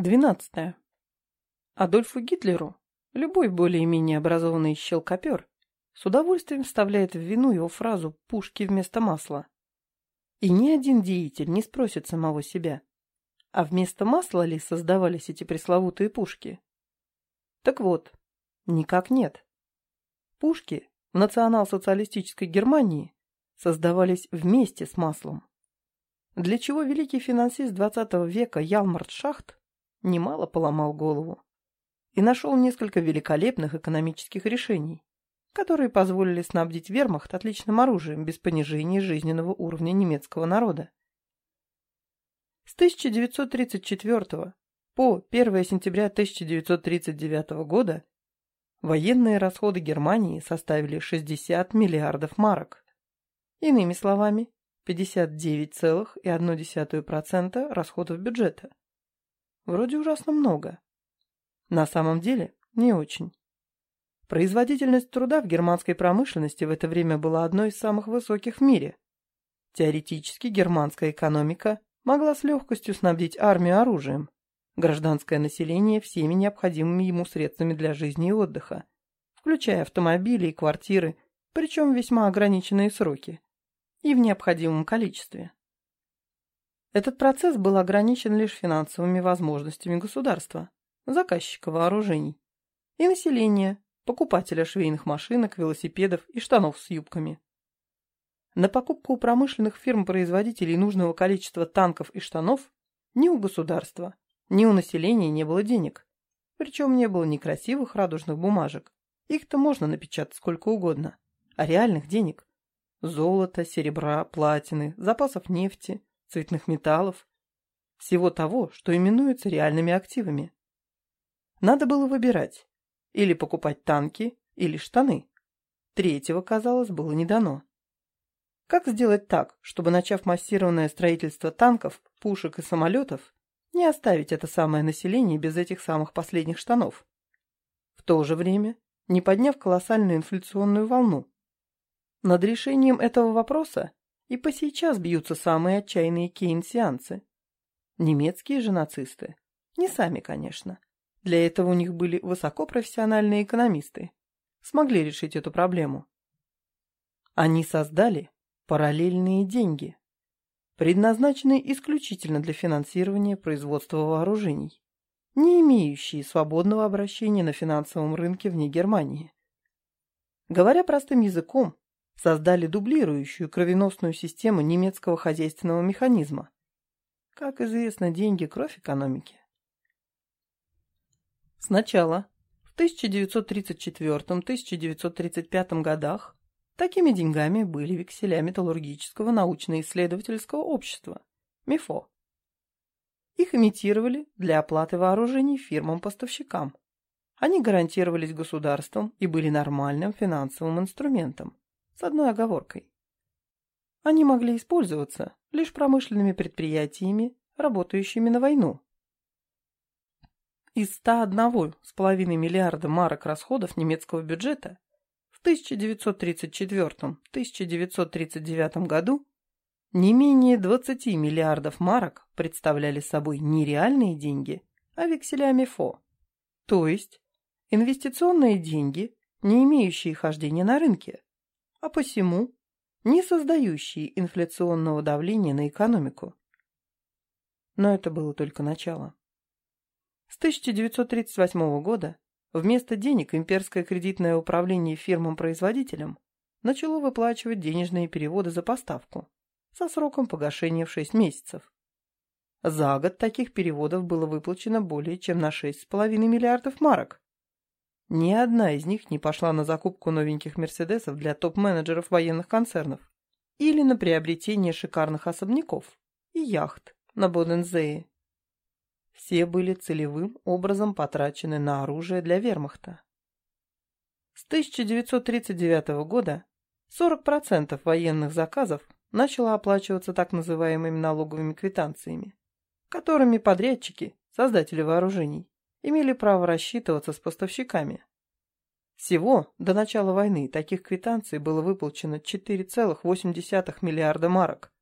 12. Адольфу Гитлеру любой более-менее образованный щелкопер с удовольствием вставляет в вину его фразу «пушки вместо масла». И ни один деятель не спросит самого себя, а вместо масла ли создавались эти пресловутые пушки? Так вот, никак нет. Пушки в национал-социалистической Германии создавались вместе с маслом. Для чего великий финансист XX века Ялмарт Шахт немало поломал голову и нашел несколько великолепных экономических решений, которые позволили снабдить вермахт отличным оружием без понижения жизненного уровня немецкого народа. С 1934 по 1 сентября 1939 года военные расходы Германии составили 60 миллиардов марок. Иными словами, 59,1% расходов бюджета. Вроде ужасно много. На самом деле не очень. Производительность труда в германской промышленности в это время была одной из самых высоких в мире. Теоретически германская экономика могла с легкостью снабдить армию оружием, гражданское население всеми необходимыми ему средствами для жизни и отдыха, включая автомобили и квартиры, причем весьма ограниченные сроки, и в необходимом количестве. Этот процесс был ограничен лишь финансовыми возможностями государства, заказчика вооружений, и населения, покупателя швейных машинок, велосипедов и штанов с юбками. На покупку у промышленных фирм-производителей нужного количества танков и штанов ни у государства, ни у населения не было денег. Причем не было ни красивых радужных бумажек. Их-то можно напечатать сколько угодно. А реальных денег – золота, серебра, платины, запасов нефти, цветных металлов, всего того, что именуется реальными активами. Надо было выбирать, или покупать танки, или штаны. Третьего, казалось, было не дано. Как сделать так, чтобы, начав массированное строительство танков, пушек и самолетов, не оставить это самое население без этих самых последних штанов? В то же время, не подняв колоссальную инфляционную волну. Над решением этого вопроса и по сейчас бьются самые отчаянные кейнсианцы. Немецкие же нацисты. Не сами, конечно. Для этого у них были высокопрофессиональные экономисты. Смогли решить эту проблему. Они создали параллельные деньги, предназначенные исключительно для финансирования производства вооружений, не имеющие свободного обращения на финансовом рынке вне Германии. Говоря простым языком, создали дублирующую кровеносную систему немецкого хозяйственного механизма. Как известно, деньги – кровь экономики. Сначала, в 1934-1935 годах, такими деньгами были векселя Металлургического научно-исследовательского общества – МИФО. Их имитировали для оплаты вооружений фирмам-поставщикам. Они гарантировались государством и были нормальным финансовым инструментом, с одной оговоркой. Они могли использоваться лишь промышленными предприятиями, работающими на войну. Из 101,5 миллиарда марок расходов немецкого бюджета в 1934-1939 году не менее 20 миллиардов марок представляли собой не реальные деньги, а векселя МИФО, то есть инвестиционные деньги, не имеющие хождения на рынке, а посему не создающие инфляционного давления на экономику. Но это было только начало. С 1938 года вместо денег имперское кредитное управление фирмам-производителям начало выплачивать денежные переводы за поставку со сроком погашения в 6 месяцев. За год таких переводов было выплачено более чем на 6,5 миллиардов марок. Ни одна из них не пошла на закупку новеньких «Мерседесов» для топ-менеджеров военных концернов или на приобретение шикарных особняков и яхт на Бодензее. Все были целевым образом потрачены на оружие для вермахта. С 1939 года 40% военных заказов начало оплачиваться так называемыми налоговыми квитанциями, которыми подрядчики, создатели вооружений, имели право рассчитываться с поставщиками. Всего до начала войны таких квитанций было выплачено 4,8 миллиарда марок.